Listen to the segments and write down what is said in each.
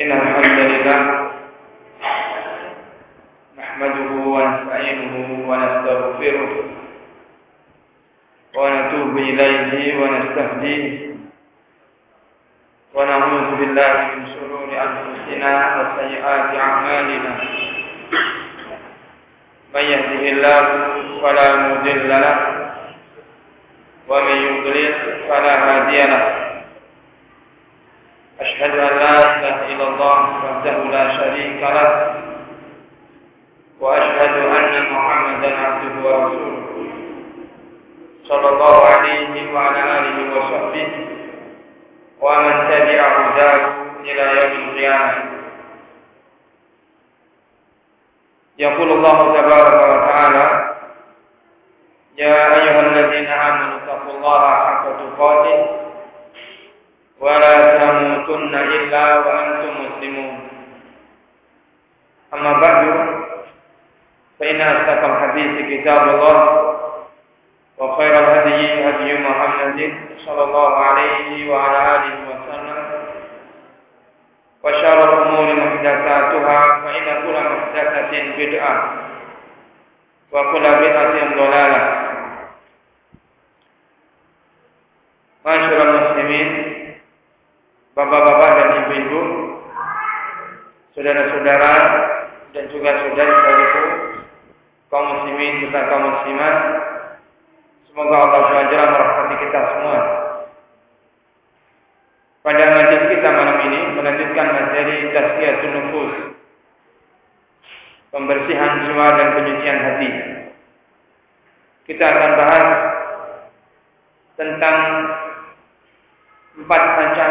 إن الحمد لله نحمده ونستعينه ونستغفره ونتوب إليه ونستهديه أما بعد فإن أصدق الحديث كتاب الله وخير الهدي هدي محمد صلى الله عليه وعلى آله وسلم وشر الأمور محدثاتها فإن كل محدثة بدعة وكل بدعة ضلالة. Masyur muslimin Bapak-bapak dan ibu-ibu Saudara-saudara dan juga saudara-saudariku kaum muslimin serta kaum muslimat semoga Allah SWT merahmati kita semua. Pada majlis kita malam ini melanjutkan materi tazkiyatun nufus pembersihan jiwa dan penyucian hati. Kita akan bahas tentang empat macam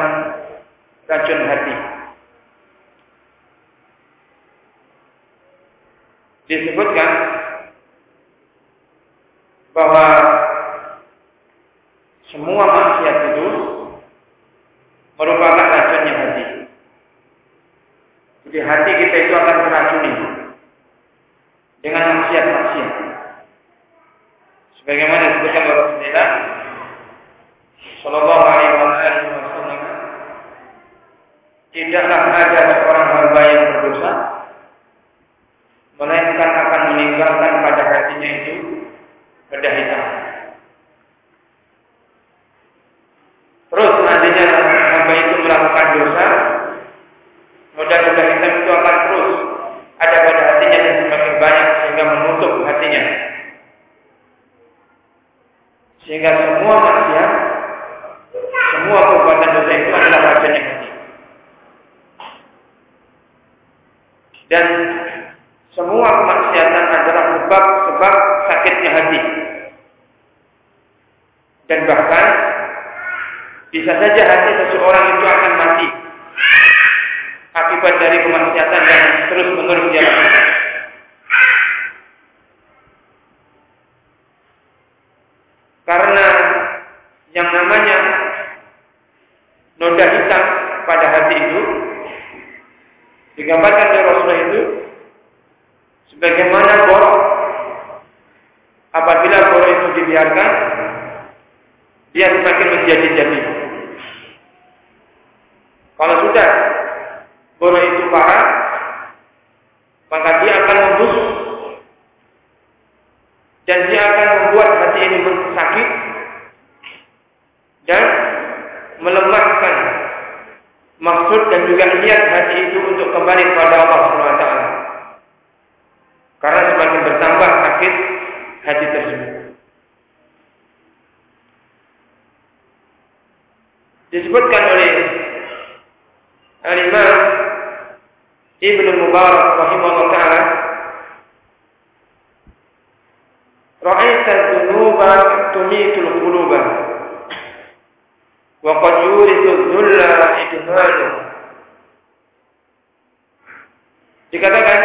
racun hati. disebutkan bahwa semua maksiat itu merupakan racunnya hati. Jadi hati gambarkan وقد يورث الذل إجماله dikatakan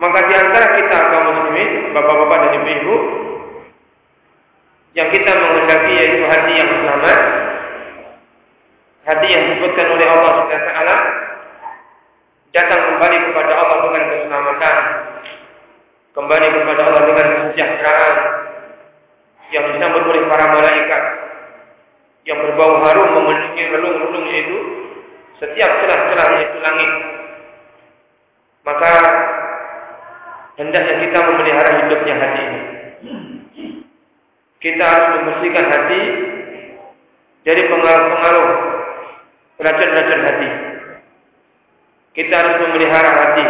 Maka di antara kita kaum muslimin, bapak-bapak dan ibu-ibu, yang kita menghendaki yaitu hati yang selamat, hati yang disebutkan oleh Allah SWT, datang kembali kepada Allah dengan keselamatan, kembali kepada Allah dengan kesejahteraan, yang disambut oleh para malaikat, yang berbau harum memenuhi relung-relungnya itu setiap celah-celah itu langit. Maka hendaknya kita memelihara hidupnya hati ini. Kita harus membersihkan hati dari pengaruh-pengaruh racun-racun hati. Kita harus memelihara hati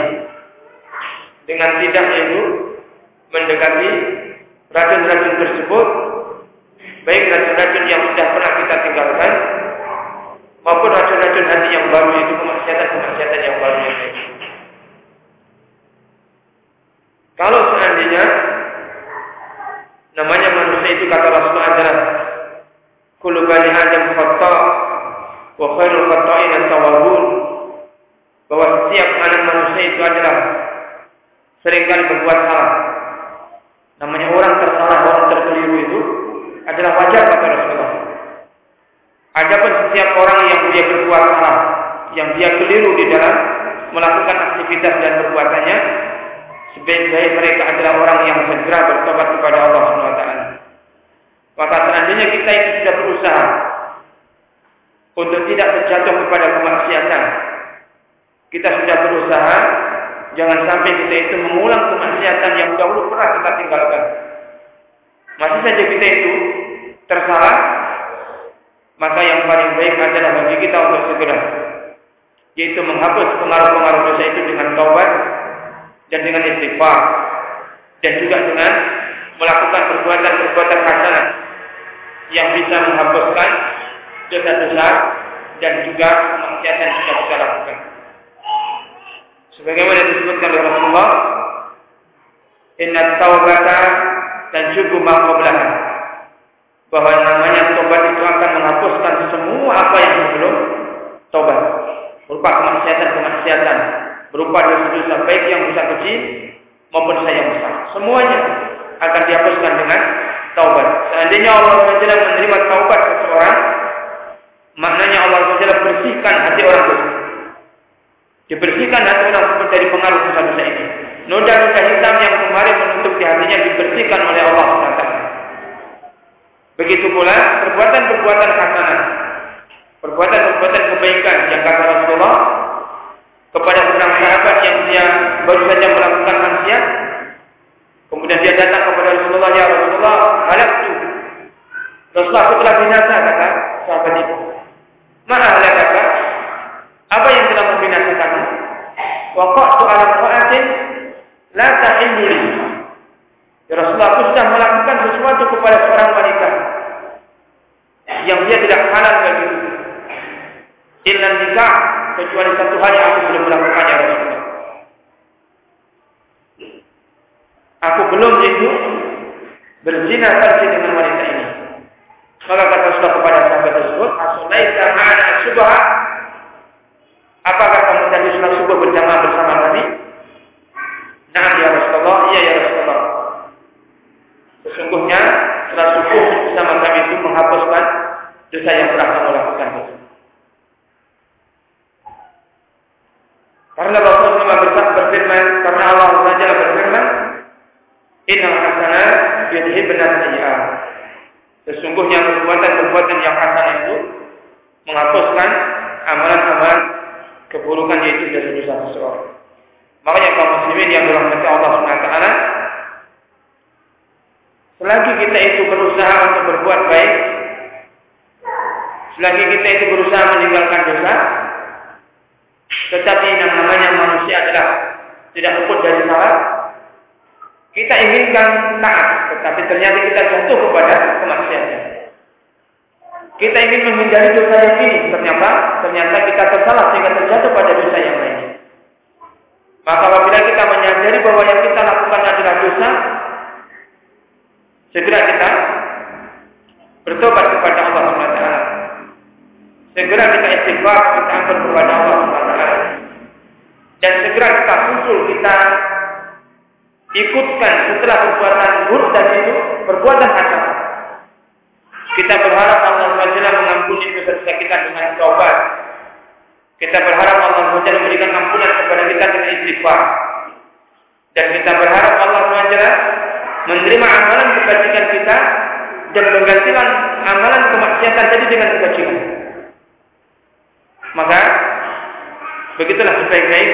dengan tidak itu mendekati racun-racun tersebut baik racun-racun yang sudah pernah kita tinggalkan maupun racun-racun hati yang baru itu kemaksiatan-kemaksiatan yang baru itu. Kalau seandainya namanya manusia itu kata Rasulullah adalah kullu bani adam khata wa khairul khata'in at-tawwabun bahwa setiap anak manusia itu adalah sering kali berbuat salah. Namanya orang tersalah, orang terkeliru itu adalah wajar kata Rasulullah. Adapun setiap orang yang dia berbuat salah, yang dia keliru di dalam melakukan aktivitas dan perbuatannya, sebaik-baik mereka adalah orang yang segera bertobat kepada Allah SWT. Maka seandainya kita itu sudah berusaha untuk tidak terjatuh kepada kemaksiatan, kita sudah berusaha jangan sampai kita itu mengulang kemaksiatan yang dahulu pernah kita tinggalkan. Masih saja kita itu tersalah, maka yang paling baik adalah bagi kita untuk segera yaitu menghapus pengaruh-pengaruh dosa itu dengan taubat dan dengan istighfar dan juga dengan melakukan perbuatan-perbuatan hasanah yang bisa menghapuskan dosa-dosa dan juga kemaksiatan yang kita lakukan. Sebagaimana disebutkan oleh Rasulullah, Inna taubata dan juga qablaha. Bahwa namanya tobat itu akan menghapuskan semua apa yang sebelum tobat. Berupa kemaksiatan-kemaksiatan. Berupa dosa-dosa baik yang besar kecil maupun dosa yang besar. Semuanya akan dihapuskan dengan taubat. Seandainya Allah SWT menerima taubat seseorang, maknanya Allah SWT bersihkan hati orang tersebut. Dibersihkan hati orang tersebut dari pengaruh dosa-dosa ini. Noda-noda hitam yang kemarin menutup di hatinya dibersihkan oleh Allah SWT. Begitu pula perbuatan-perbuatan hasanah. Perbuatan-perbuatan kebaikan yang kata Rasulullah kepada seorang sahabat yang dia baru saja melakukan maksiat. Kemudian dia datang kepada Rasulullah, ya Rasulullah, halak tu. Rasulullah aku telah binasa, kata sahabat itu. Mana halak kata? Apa yang telah membinasakanmu? Waqa'tu ala qa'atin la tahillu. Ya Rasulullah, aku sudah melakukan sesuatu kepada seorang wanita yang dia tidak halal bagi illa nikah kecuali satu yang aku belum melakukannya Rasulullah. Aku belum itu berzina farji dengan wanita ini. Maka kata Rasulullah kepada sahabat tersebut, "Asalaita ma'ana subha?" Apakah kamu tadi sholat subuh berjamaah bersama kami? Nah ya Rasulullah, iya ya Rasulullah. Sesungguhnya sholat subuh bersama kami itu menghapuskan dosa yang telah kamu lakukan. Karena Rasulullah bersabda berfirman, karena Allah saja berfirman, Inna hasanah yudhibna sayyi'ah. Sesungguhnya perbuatan-perbuatan yang hasanah itu menghapuskan amalan-amalan keburukan yaitu dosa-dosa seseorang. Makanya kaum muslimin yang dirahmati Allah SWT selagi kita itu berusaha untuk berbuat baik Selagi kita itu berusaha meninggalkan dosa, tetapi yang namanya manusia adalah tidak luput dari salah, kita inginkan taat, tetapi ternyata kita jatuh kepada kemaksiatan. Kita ingin menghindari dosa yang ini, ternyata ternyata kita tersalah sehingga terjatuh pada dosa yang lain. Maka apabila kita menyadari bahwa yang kita lakukan adalah dosa, segera kita bertobat kepada Allah SWT. Segera kita istighfar, kita ampun kepada Allah. Dan segera kita susul, kita ikutkan setelah perbuatan buruk dan itu perbuatan hasanah. Kita berharap Allah SWT mengampuni dosa-dosa kita dengan taubat. Kita berharap Allah SWT memberikan ampunan kepada kita dengan istighfar. Dan kita berharap Allah SWT menerima amalan kebajikan kita dan menggantikan amalan kemaksiatan tadi dengan kebajikan. Maka begitulah sebaik-baik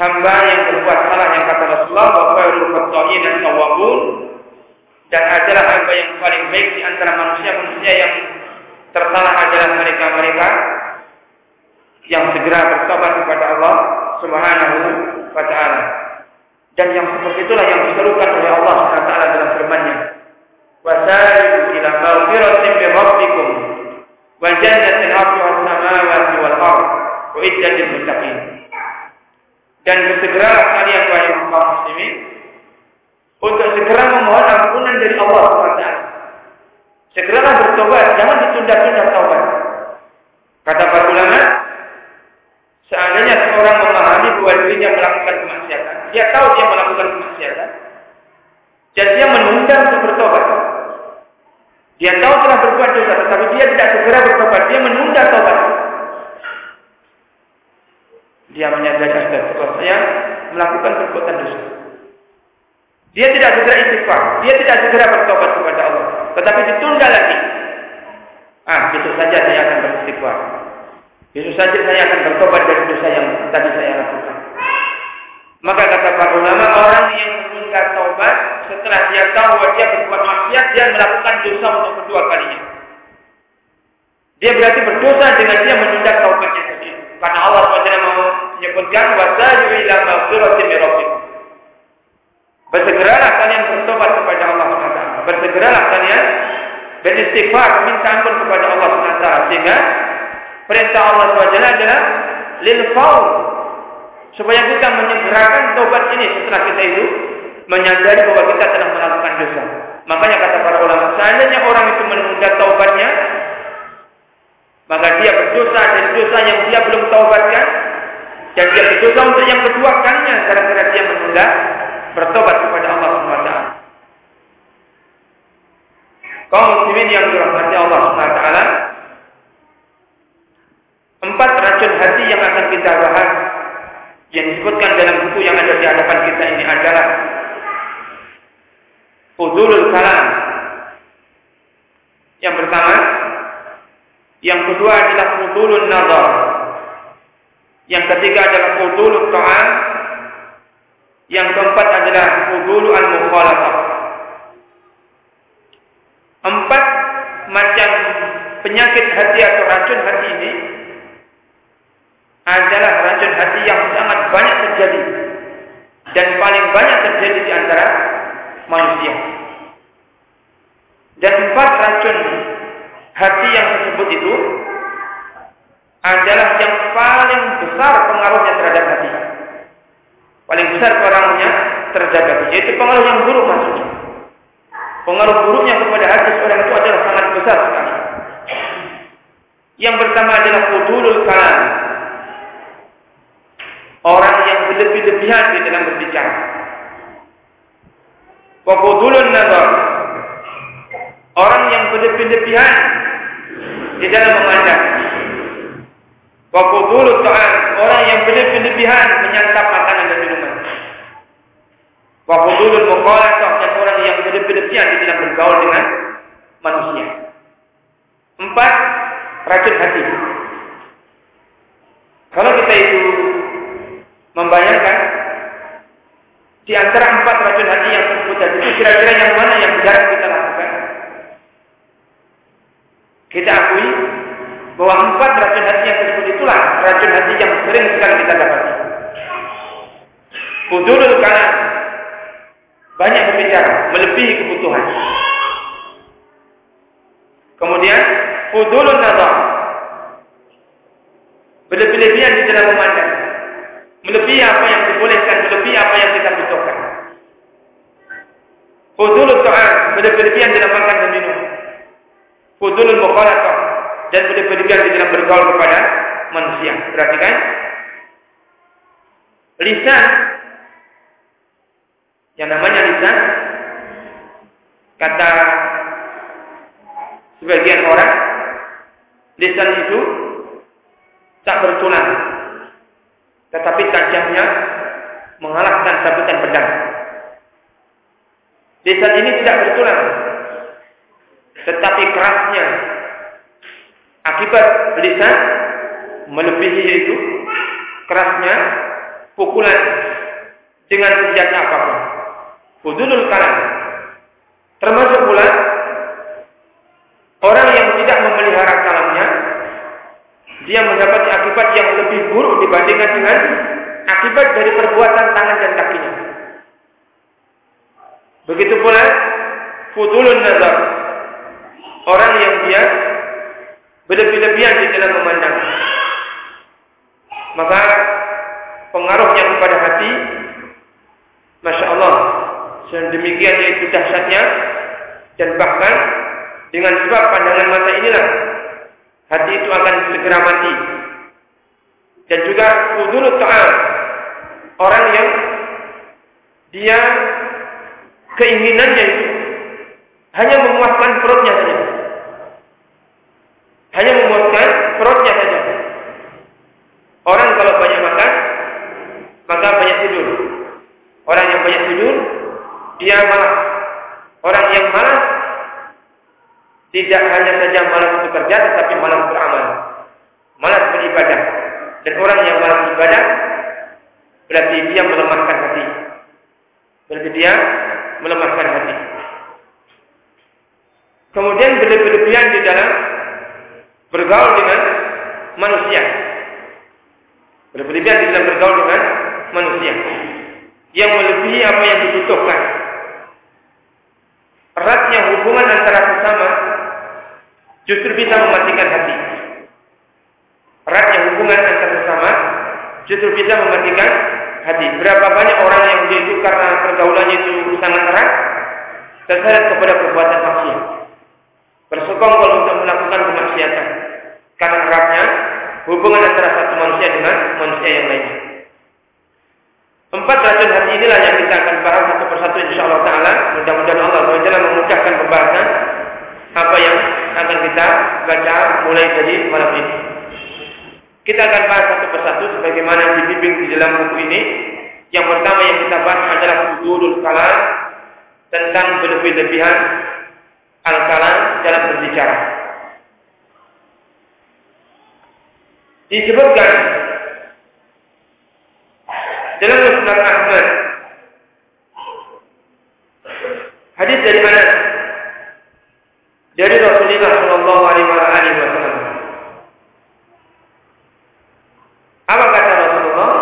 hamba yang berbuat salah yang kata Rasulullah bahwa khata'in dan tawabun dan adalah hamba yang paling baik di antara manusia-manusia yang tersalah adalah mereka-mereka yang segera bertobat kepada Allah Subhanahu wa taala. Dan yang seperti itulah yang diserukan oleh Allah Subhanahu wa taala dalam firman-Nya. Ila wa jannatin iddat muttaqin. Dan bersegera kalian wahai kaum muslimin untuk segera memohon ampunan dari Allah SWT. Segeralah bertobat, jangan ditunda-tunda taubat. Kata para ulama, seandainya seorang memahami bahwa dirinya melakukan kemaksiatan, dia tahu dia melakukan kemaksiatan, dan dia menunda untuk bertobat. Dia tahu telah berbuat dosa, tetapi dia tidak segera bertobat, dia menunda tobat. Dia menyadari astagfirullah saya melakukan perbuatan dosa. Dia tidak segera istighfar, dia tidak segera bertobat kepada Allah, tetapi ditunda lagi. Ah, besok saja saya akan beristighfar. Besok saja saya akan bertobat dari dosa yang tadi saya lakukan. Maka kata para ulama, orang yang menunda taubat setelah dia tahu bahwa dia berbuat maksiat, dia melakukan dosa untuk kedua kalinya. Dia berarti berdosa dengan dia menunda taubatnya tadi. Karena Allah SWT mau menyebutkan wasaju ila maghfiratin min. Bersegeralah kalian bertobat kepada Allah SWT. Bersegeralah kalian beristighfar, minta ampun kepada Allah SWT. Sehingga perintah Allah SWT adalah lil faul. Supaya kita menyegerakan tobat ini setelah kita itu menyadari bahwa kita telah melakukan dosa. Makanya kata para ulama, seandainya orang itu menunda taubatnya, maka dia berdosa dari dosa yang dia belum taubatkan, dan dia berdosa untuk yang kedua kalinya gara-gara dia menunda bertobat kepada Allah SWT. Kaum muslimin yang dirahmati Allah SWT, empat racun hati yang akan kita bahas yang disebutkan dalam buku yang ada di hadapan kita ini adalah Fudulul Kalam. Yang pertama, yang kedua adalah Fudulul Nazar. Yang ketiga adalah Fudulul Ta'am yang keempat adalah fudulu al-mukhalafah. Empat macam penyakit hati atau racun hati ini adalah racun hati yang sangat banyak terjadi dan paling banyak terjadi di antara manusia. Dan empat racun hati yang tersebut itu adalah yang paling besar pengaruhnya terhadap hati paling besar pengaruhnya terhadap yaitu pengaruh yang buruk maksudnya. Pengaruh buruknya kepada hati seorang itu adalah sangat besar sekali. Yang pertama adalah kudulul kalam. Orang yang berlebih-lebihan di dalam berbicara. Wa kudulun nazar. Orang yang berlebih-lebihan di dalam memandang. Wa ta'am. Orang yang berlebih-lebihan menyantap makanan dan minuman. Wa hudulul mukhalatah dan orang yang berlebihan di dalam bergaul dengan manusia. Empat, racun hati. Kalau kita itu membayangkan di antara empat racun hati yang tersebut itu kira-kira yang mana yang jarang kita lakukan? Kita akui bahwa empat racun hati yang itulah racun hati yang sering sekali kita dapati. Fudulul kalam banyak berbicara, melebihi kebutuhan. Kemudian fudulun nazar berlebihan di dalam memandang, melebihi apa yang dibolehkan, melebihi apa yang kita butuhkan. Fudulul ta'am berlebihan dalam makan dan minum. Fudulul mukhalatah dan berlebihan di dalam bergaul kepada manusia. Perhatikan. Lisan yang namanya lisan kata sebagian orang lisan itu tak bertulang tetapi tajamnya mengalahkan sabetan pedang. Lisan ini tidak bertulang tetapi kerasnya akibat lisan melebihi itu kerasnya pukulan dengan senjata apa pun. Hudulul kalam. Termasuk pula orang yang tidak memelihara kalamnya, dia mendapat akibat yang lebih buruk dibandingkan dengan akibat dari perbuatan tangan dan kakinya. Begitu pula fudulun nazar. Orang yang dia berlebih-lebihan di dalam memandang. Maka pengaruhnya kepada hati, Masya Allah, sedemikian itu dahsyatnya, dan bahkan dengan sebab pandangan mata inilah, hati itu akan segera mati. Dan juga udulut ta'al, orang yang dia keinginannya itu hanya memuaskan perutnya saja. Hanya memuaskan perutnya saja. Orang kalau banyak makan, maka banyak tidur. Orang yang banyak tidur, dia malas. Orang yang malas, tidak hanya saja malas bekerja, tetapi malas beramal. Malas beribadah. Dan orang yang malas beribadah, berarti dia melemahkan hati. Berarti dia melemahkan hati. Kemudian berlebihan di dalam bergaul dengan manusia. Berlebihan di dalam bergaul dengan manusia. Yang melebihi apa yang dibutuhkan. Eratnya hubungan antara sesama justru bisa mematikan hati. Eratnya hubungan antara sesama justru bisa mematikan hati. Berapa banyak orang yang dia itu karena pergaulannya itu sangat erat terseret kepada perbuatan maksiat. Bersekongkol untuk melakukan kemaksiatan. Karena eratnya hubungan antara satu manusia dengan manusia yang lainnya. Empat racun hati inilah yang kita akan bahas satu persatu insya Allah Taala. Mudah-mudahan Allah SWT memudahkan pembahasan apa yang akan kita baca mulai dari malam ini. Kita akan bahas satu persatu sebagaimana dibimbing di dalam buku ini. Yang pertama yang kita bahas adalah hududul kalam tentang berlebih-lebihan al-kalam dalam berbicara. Disebutkan dalam Musnad Ahmad hadis dari mana? Dari Rasulullah Shallallahu Alaihi Wasallam. Apa kata Rasulullah?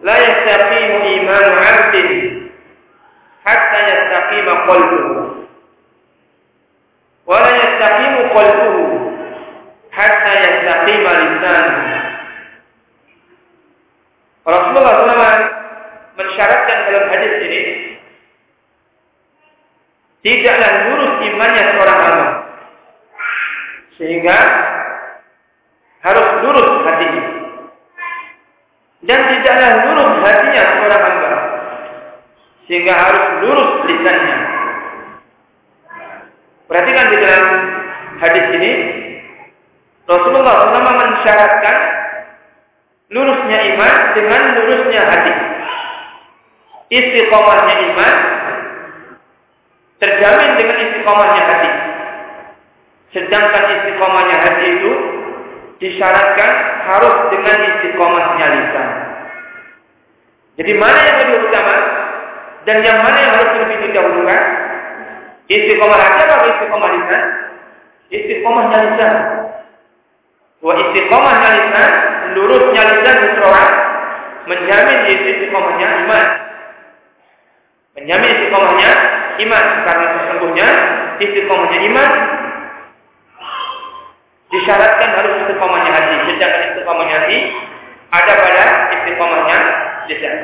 La yastaqimu iman 'abdin hatta yastaqima qalbuhu. Wa la yastaqimu qalbuhu hatta yastaqima lisanuhu. Rasulullah SAW mensyaratkan dalam hadis ini tidaklah lurus imannya seorang hamba sehingga harus lurus hatinya dan tidaklah lurus hatinya seorang hamba sehingga harus lurus lisannya perhatikan di dalam hadis ini Rasulullah SAW mensyaratkan lurusnya iman dengan lurusnya hati. Istiqomahnya iman terjamin dengan istiqomahnya hati. Sedangkan istiqomahnya hati itu disyaratkan harus dengan istiqomahnya lisan. Jadi mana yang lebih utama dan yang mana yang harus lebih didahulukan? Istiqomah hati atau istiqomah lisan? Istiqomahnya lisan. Wa istiqomahnya lisan, lurusnya lisan seseorang menjamin istiqomahnya iman. Menjamin istiqomahnya iman karena sesungguhnya istiqomahnya iman disyaratkan harus istiqomahnya hati. Sedangkan istiqomahnya hati ada pada istiqomahnya lisan.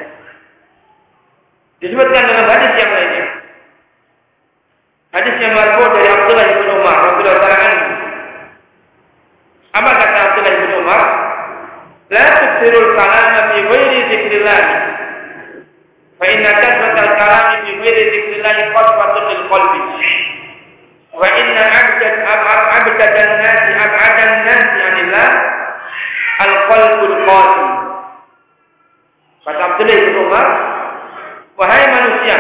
Disebutkan dalam hadis yang lainnya. Hadis yang marfu dari Abdullah bin Umar radhiyallahu taala Apa kata Abdullah bin Umar? La tuksirul kalama fi ghairi dzikrillah. Fa inna kasratal kalami fi ghairi dzikrillah qaswatun lil qalbi. Wa inna abdad abdadan nasi ab'adan nasi anillah al-qalbul qasi. Kata Abdullah bin Umar, wahai manusia,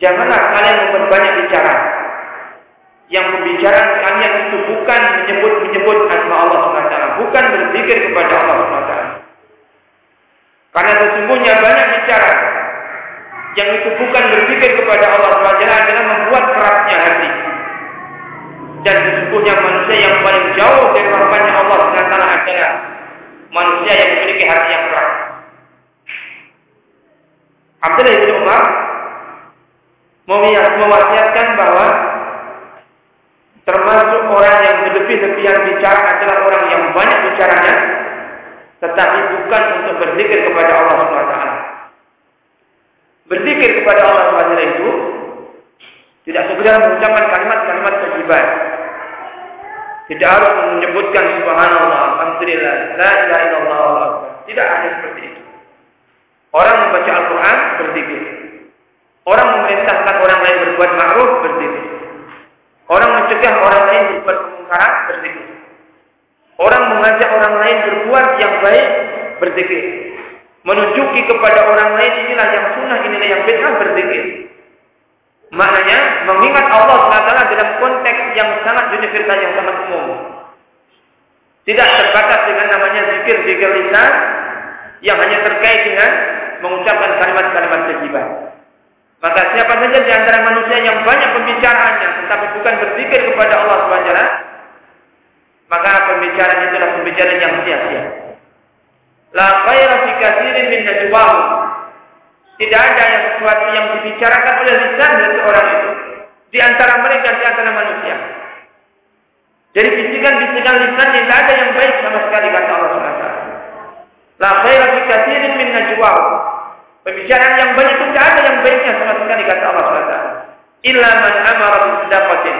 janganlah kalian memperbanyak bicara. Yang pembicaraan kalian itu bukan menyebut-menyebut asma Allah SWT, bukan berzikir kepada Allah SWT. Karena sesungguhnya banyak bicara yang itu bukan berzikir kepada Allah SWT adalah membuat kerasnya hati. Dan sesungguhnya manusia yang paling jauh dari rahmatnya Allah SWT adalah manusia yang memiliki hati yang keras. Abdullah bin Umar mewasiatkan bahwa termasuk orang yang berlebih-lebihan bicara adalah orang yang banyak bicaranya, tetapi bukan untuk berzikir kepada Allah SWT. Berzikir kepada Allah SWT itu tidak sekedar mengucapkan kalimat-kalimat kejiban. Tidak harus menyebutkan subhanallah, alhamdulillah, la ilaha illallah, Tidak ada seperti itu. Orang membaca Al-Quran berzikir. Orang memerintahkan orang lain berbuat ma'ruf berzikir. Orang mencegah orang lain berbuat kemungkaran berzikir. Orang mengajak orang lain berbuat yang baik berzikir. Menunjuki kepada orang lain inilah yang sunnah, inilah yang bid'ah berzikir. Maknanya mengingat Allah SWT dalam konteks yang sangat universal yang sangat umum. Tidak terbatas dengan namanya zikir zikir lisan yang hanya terkait dengan mengucapkan kalimat-kalimat kejiban. Maka siapa saja di antara manusia yang banyak pembicaraannya tetapi bukan berzikir kepada Allah SWT, maka pembicaraan itulah pembicaraan yang sia-sia. La khaira fi katsirin min. Tidak ada yang sesuatu yang dibicarakan oleh lisan seseorang itu di antara mereka di antara manusia. Jadi bisikan-bisikan lisan tidak ada yang baik sama sekali kata Allah SWT. La khaira fi katsirin min najwahum. Pembicaraan yang banyak itu tidak ada yang baiknya sama sekali kata Allah SWT. Illa man amara bisadaqatin.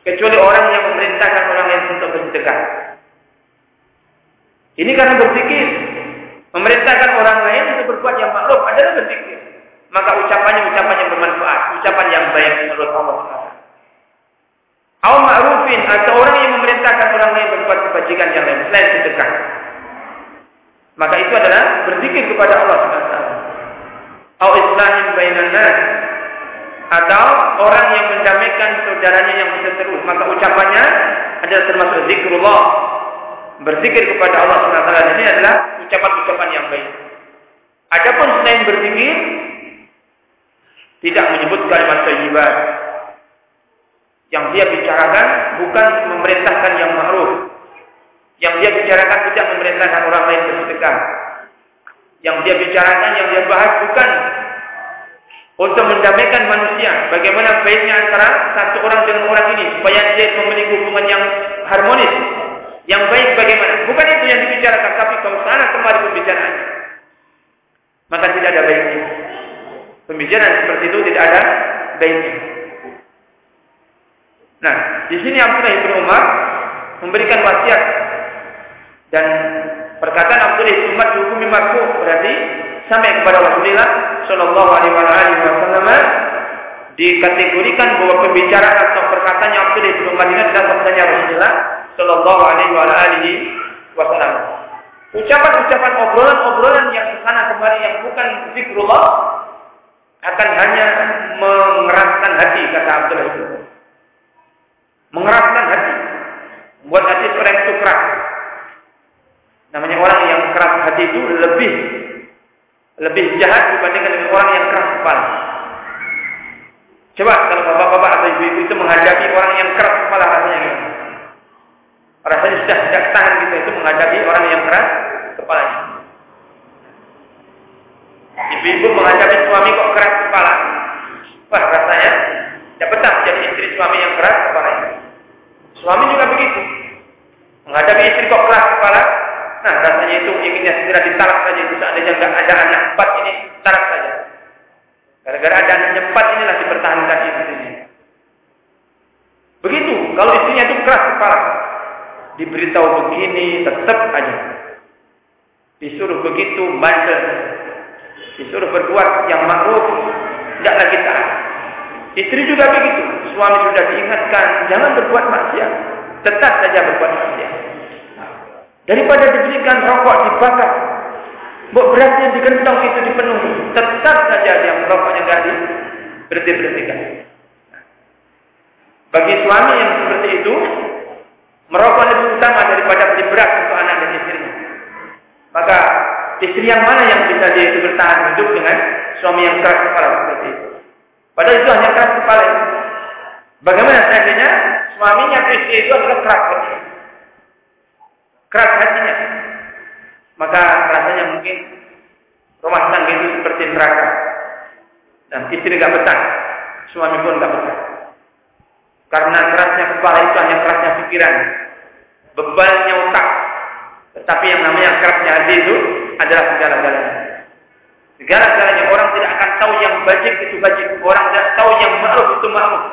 Kecuali orang yang memerintahkan orang lain untuk bersedekah. Ini karena berpikir memerintahkan orang lain untuk berbuat yang maklum adalah berpikir. Maka ucapannya ucapan yang bermanfaat, ucapan yang baik menurut Allah SWT. Au ma'rufin atau orang yang memerintahkan orang lain berbuat kebajikan yang lain selain sedekah. Maka itu adalah berzikir kepada Allah SWT. Au islahin bainan atau orang yang mendamaikan saudaranya yang berseteru, maka ucapannya adalah termasuk zikrullah. Berzikir kepada Allah SWT ini adalah ucapan-ucapan yang baik. Adapun selain berzikir, tidak menyebut kalimat thayyibah. Yang dia bicarakan bukan memerintahkan yang ma'ruf. Yang dia bicarakan tidak memerintahkan orang lain bersedekah. Yang dia bicarakan, yang dia bahas bukan untuk mendamaikan manusia. Bagaimana baiknya antara satu orang dengan orang ini supaya dia memiliki hubungan yang harmonis, yang baik bagaimana? Bukan itu yang dibicarakan, tapi ke sana kembali pembicaraan. Maka tidak ada baiknya. Pembicaraan seperti itu tidak ada baiknya. Nah, di sini Abdullah bin Umar memberikan wasiat dan perkataan Abdullah Umar dihukumi marfu berarti sampai kepada Rasulullah Shallallahu Alaihi Wasallam dikategorikan bahwa pembicaraan atau perkataan yang Abdullah bin ini adalah sabdanya Rasulullah Shallallahu Alaihi Wasallam. Ucapan-ucapan obrolan-obrolan yang ke sana kemari yang bukan zikrullah akan hanya mengeraskan hati kata Abdullah itu. Mengeraskan hati, membuat hati seorang itu keras. Orang hati itu lebih lebih jahat dibandingkan dengan orang yang keras kepala. Coba kalau bapak-bapak atau ibu-ibu itu menghadapi orang yang keras kepala rasanya gimana? Rasanya sudah tidak menghadapi orang yang keras kepalanya. Ibu-ibu menghadapi suami kok keras kepala. Wah rasanya tidak betah jadi istri suami yang keras kepalanya. Suami juga begitu. Menghadapi istri kok keras kepala, nah rasanya itu inginnya segera ditalak saja itu seandainya nggak ada anak empat ini talak saja. Gara-gara ada anaknya empat inilah dipertahankan istrinya. Begitu, kalau istrinya itu keras kepala, diberitahu begini tetap aja. Disuruh begitu bandel. Disuruh berbuat yang makruh, tidak lagi taat. Istri juga begitu. Suami sudah diingatkan, jangan berbuat maksiat. Tetap saja berbuat maksiat. Daripada diberikan rokok dibakar, Bok berasnya digentong itu dipenuhi. Tetap saja dia merokoknya nggak di berhenti berhentikan. Bagi suami yang seperti itu, merokok lebih utama daripada beli beras untuk anak dan istrinya. Maka istri yang mana yang bisa dia itu bertahan hidup dengan suami yang keras kepala seperti itu? Padahal itu hanya keras kepala. Bagaimana seandainya suaminya istri itu adalah keras hati? Keras hatinya. Maka rasanya mungkin rumah tangga itu seperti neraka. Dan istri nggak betah, suami pun nggak betah. Karena kerasnya kepala itu hanya kerasnya pikiran, bebannya otak. Tetapi yang namanya kerasnya hati itu adalah segala-galanya. Segala-galanya orang tidak akan tahu yang bajik itu bajik. Orang tidak tahu yang ma'ruf itu ma'ruf.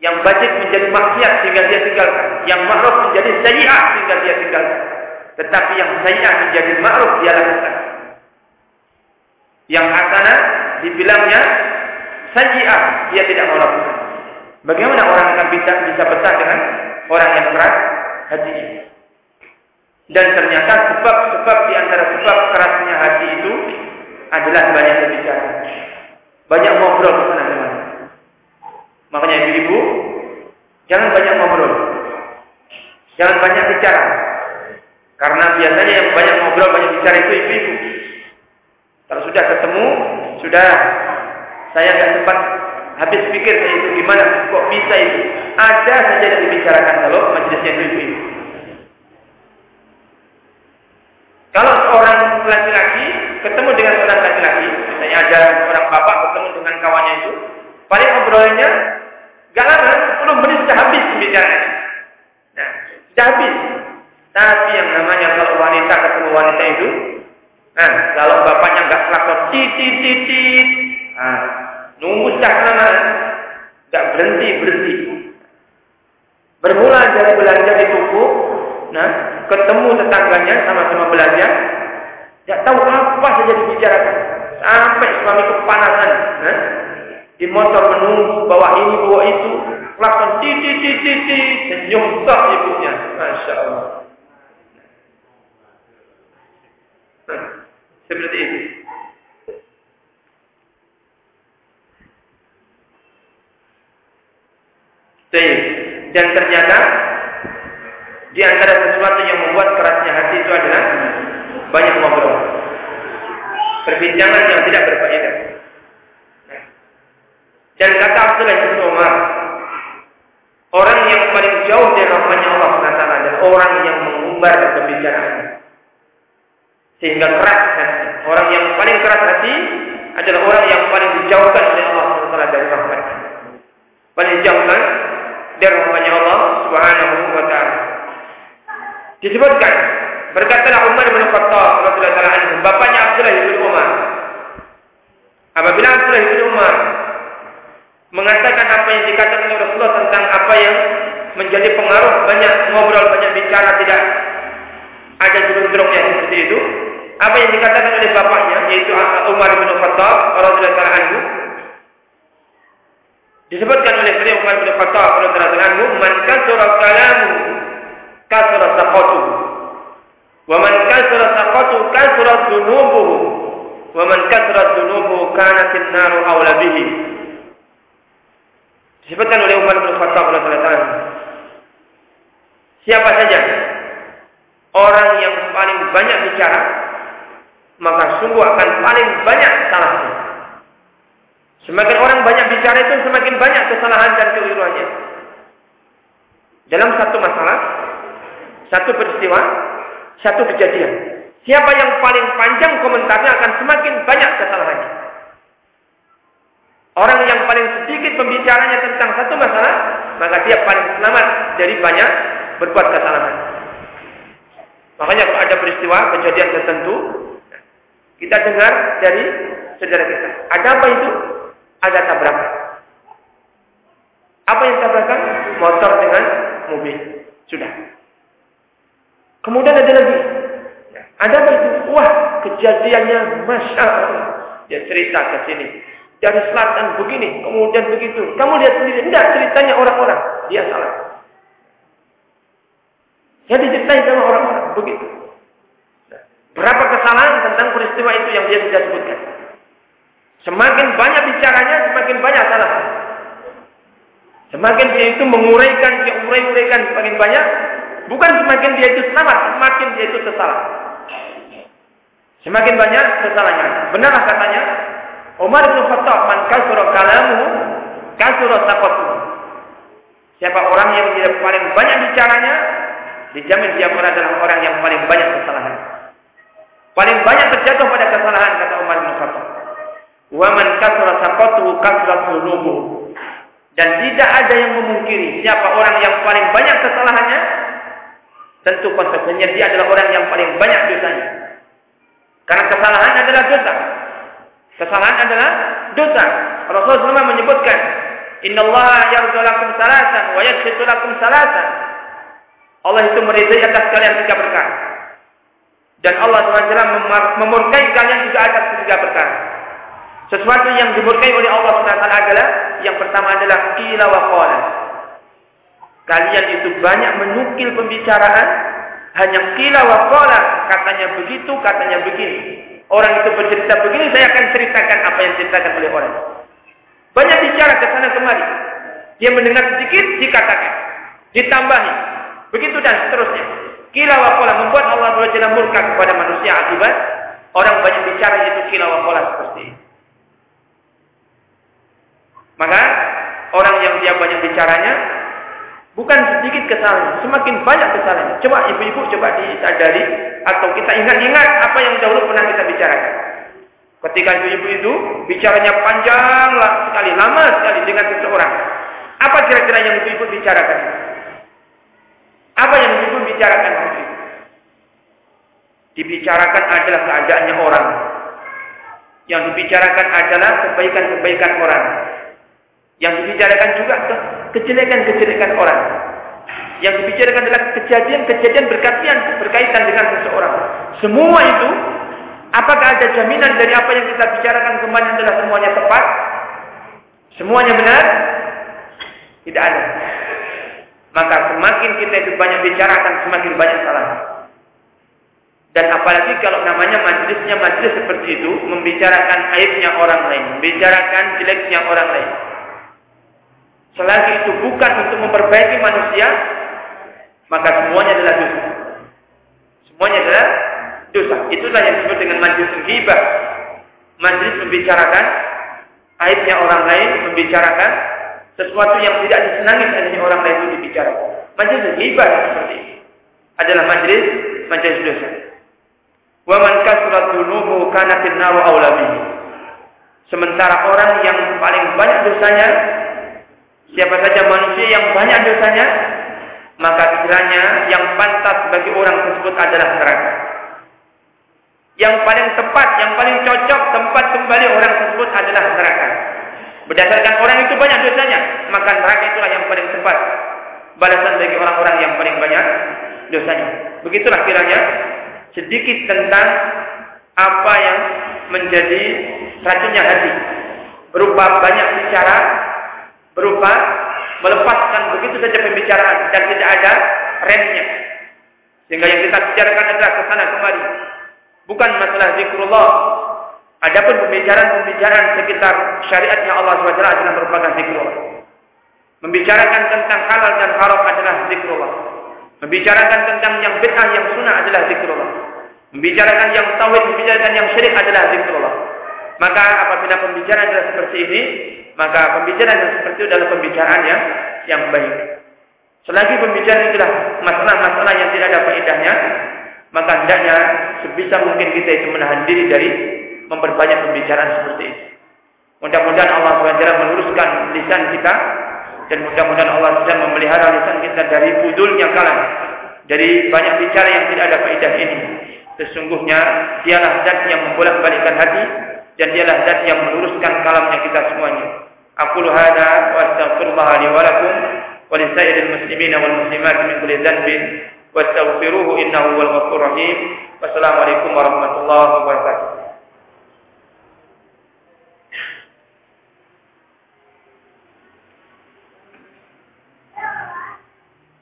Yang bajik menjadi maksiat sehingga dia tinggalkan. Yang ma'ruf menjadi sayyi'ah sehingga dia tinggalkan. Tetapi yang sayyi'ah menjadi ma'ruf dia lakukan. Yang hasanah dibilangnya sayyi'ah dia tidak mau lakukan. Bagaimana orang akan bisa bisa betah dengan orang yang keras hatinya? Dan ternyata sebab-sebab di antara sebab kerasnya hati itu adalah banyak berbicara. Banyak ngobrol ke sana. Makanya ibu-ibu, jangan banyak ngobrol. Jangan banyak bicara. Karena biasanya yang banyak ngobrol, banyak bicara itu ibu-ibu. Kalau sudah ketemu, sudah saya nggak sempat habis pikir itu gimana kok bisa itu. Ada saja yang dibicarakan kalau majelisnya ibu-ibu. Kalau seorang laki-laki ketemu dengan seorang laki-laki, misalnya ada orang bapak ketemu dengan kawannya itu, paling obrolannya gak lama, 10 menit sudah habis pembicaraan. Nah, sudah habis. Tapi yang namanya kalau wanita ketemu wanita itu, nah, kalau bapaknya nggak klakson titit titit, nah, nunggu sudah lama, nggak berhenti berhenti. Bermula dari belanja di toko, nah, ketemu tetangganya sama-sama belanja, nggak tahu apa saja dibicarakan, sampai suami kepanasan, nah, di motor menunggu bawa ini bawa itu, klakson titit titit titit, senyum tak ibunya, masya Allah. Seperti itu. Baik. Dan ternyata di antara sesuatu yang membuat kerasnya hati itu adalah banyak ngobrol. Perbincangan yang tidak berfaedah. Dan kata Abdullah bin Umar, orang yang paling jauh dari rahmatnya Allah SWT adalah orang yang mengumbar pembicaraannya. Sehingga keras hati. Orang yang paling keras hati adalah orang yang paling dijauhkan oleh Allah SWT dari rahmatnya. Paling dijauhkan dari rahmatnya Allah Subhanahu wa taala. Disebutkan berkatalah Umar bin Khattab radhiyallahu anhu, bapaknya Abdullah bin Umar. Apabila Abdullah bin Umar mengatakan apa yang dikatakan oleh Rasulullah tentang apa yang menjadi pengaruh banyak ngobrol, banyak bicara tidak ada jerung-jerungnya seperti itu. Apa yang dikatakan oleh bapaknya yaitu Umar bin Khattab radhiyallahu anhu. Disebutkan oleh beliau Umar bin Khattab radhiyallahu anhu man kasara kalamu kasara saqatu wa man kasara saqatu kasara dhunubuhu wa man kasara dhunubuhu kanat an-naru awla bihi disebutkan oleh Umar bin Khattab siapa saja orang yang paling banyak bicara maka sungguh akan paling banyak salahnya Semakin orang banyak bicara itu semakin banyak kesalahan dan keliruannya. Dalam satu masalah, Satu peristiwa, satu kejadian. Siapa yang paling panjang komentarnya akan semakin banyak kesalahannya. Orang yang paling pembicaranya tentang satu masalah, maka dia paling selamat dari banyak berbuat kesalahan. Makanya kalau ada peristiwa, kejadian tertentu, kita dengar dari saudara kita. Ada apa itu? Ada tabrakan. Apa yang tabrakan? Motor dengan mobil. Sudah. Kemudian ada lagi. Ada apa itu? Wah, kejadiannya Masya Allah. Dia cerita ke sini. Dari selatan begini, kemudian begitu. Kamu lihat sendiri. Tidak, ceritanya orang-orang. Dia salah. Ya diceritain sama orang-orang. Begitu. Berapa kesalahan tentang peristiwa itu yang dia sudah sebutkan. Semakin banyak bicaranya, semakin banyak salah. Semakin dia itu menguraikan, dia urai-uraikan semakin banyak, bukan semakin dia itu selamat, semakin dia itu tersalah. Semakin banyak kesalahannya. Benarlah katanya, Umar bin Khattab man kasura kalamu kasura saqatu. Siapa orang yang dia paling banyak bicaranya, dijamin dia adalah orang yang paling banyak kesalahan. Paling banyak terjatuh pada kesalahan kata Umar bin Khattab. Wa man kasura saqatu kasura dhunubu. Dan tidak ada yang memungkiri siapa orang yang paling banyak kesalahannya, tentu konsekuensinya dia adalah orang yang paling banyak dosanya. Karena kesalahan adalah dosa. Kesalahan adalah dosa. Rasulullah SAW menyebutkan, Inna Allah yarzulakum salatan wa yakshitu lakum salatan. Allah itu meridai atas kalian tiga perkara. Dan Allah SWT memurkai kalian juga atas tiga perkara. Sesuatu yang dimurkai oleh Allah SWT adalah yang pertama adalah qila wa qala. Kalian itu banyak menukil pembicaraan hanya qila wa qala, katanya begitu, katanya begini. Orang itu bercerita begini, saya akan ceritakan apa yang diceritakan oleh orang. Banyak bicara ke sana kemari. Dia mendengar sedikit, dikatakan. Ditambahi. Begitu dan seterusnya. Kila wa kola membuat Allah SWT murka kepada manusia akibat orang banyak bicara itu kila wa kola seperti ini. Maka orang yang dia banyak bicaranya bukan sedikit kesalahan, semakin banyak kesalahan. Coba ibu-ibu coba disadari atau kita ingat-ingat apa yang dahulu pernah kita bicarakan. Ketika ibu-ibu itu bicaranya panjang sekali, lama sekali dengan seseorang. Apa kira-kira yang ibu-ibu bicarakan? Apa yang ibu-ibu bicarakan waktu? Dibicarakan adalah keadaannya orang. Yang dibicarakan adalah kebaikan-kebaikan orang. Yang dibicarakan juga kejelekan-kejelekan orang. Yang dibicarakan adalah kejadian-kejadian berkaitan berkaitan dengan seseorang. Semua itu, apakah ada jaminan dari apa yang kita bicarakan kemarin adalah semuanya tepat? Semuanya benar? Tidak ada. Maka semakin kita itu banyak bicara akan semakin banyak salah. Dan apalagi kalau namanya majelisnya majelis seperti itu, membicarakan aibnya orang lain, membicarakan jeleknya orang lain. Selagi itu bukan untuk memperbaiki manusia, maka semuanya adalah dosa. Semuanya adalah dosa. Itulah yang disebut dengan majlis ghibah. Majlis membicarakan aibnya orang lain, membicarakan sesuatu yang tidak disenangi oleh orang lain itu dibicarakan. Majlis ghibah seperti ini adalah majlis majlis dosa. Wa man kasrat dunubu kanatin naru Sementara orang yang paling banyak dosanya siapa saja manusia yang banyak dosanya maka kiranya yang pantas bagi orang tersebut adalah neraka. Yang paling tepat, yang paling cocok tempat kembali orang tersebut adalah neraka. Berdasarkan orang itu banyak dosanya, maka neraka itulah yang paling tepat. Balasan bagi orang-orang yang paling banyak dosanya. Begitulah kiranya sedikit tentang apa yang menjadi racunnya hati. Berupa banyak bicara, berupa melepaskan begitu saja pembicaraan dan tidak ada remnya. Sehingga yang kita bicarakan adalah ke sana kemari. Bukan masalah zikrullah. Adapun pembicaraan-pembicaraan sekitar syariatnya Allah SWT adalah merupakan zikrullah. Membicarakan tentang halal dan haram adalah zikrullah. Membicarakan tentang yang bid'ah yang sunnah adalah zikrullah. Membicarakan yang tauhid, membicarakan yang syirik adalah zikrullah. Maka apabila pembicaraan adalah seperti ini, maka pembicaraan yang seperti itu adalah pembicaraan yang yang baik. Selagi pembicaraan itulah masalah-masalah yang tidak ada faedahnya, maka hendaknya sebisa mungkin kita itu menahan diri dari memperbanyak pembicaraan seperti itu. Mudah-mudahan Allah SWT meluruskan lisan kita dan mudah-mudahan Allah SWT memelihara lisan kita dari budulnya kalam, dari banyak bicara yang tidak ada faedah ini. Sesungguhnya dialah zat yang membolak-balikkan hati dan dialah zat yang meluruskan kalamnya kita semuanya. Aku hada wa astaghfirullah li wa lakum wa li sayyidil muslimin wal muslimat min kulli dhanbin wastaghfiruhu innahu huwal ghafurur rahim. Wassalamualaikum warahmatullahi wabarakatuh.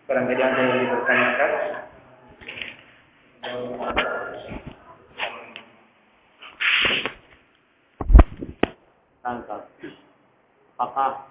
Barangkali ada yang dipertanyakan. Tangkap. Apakah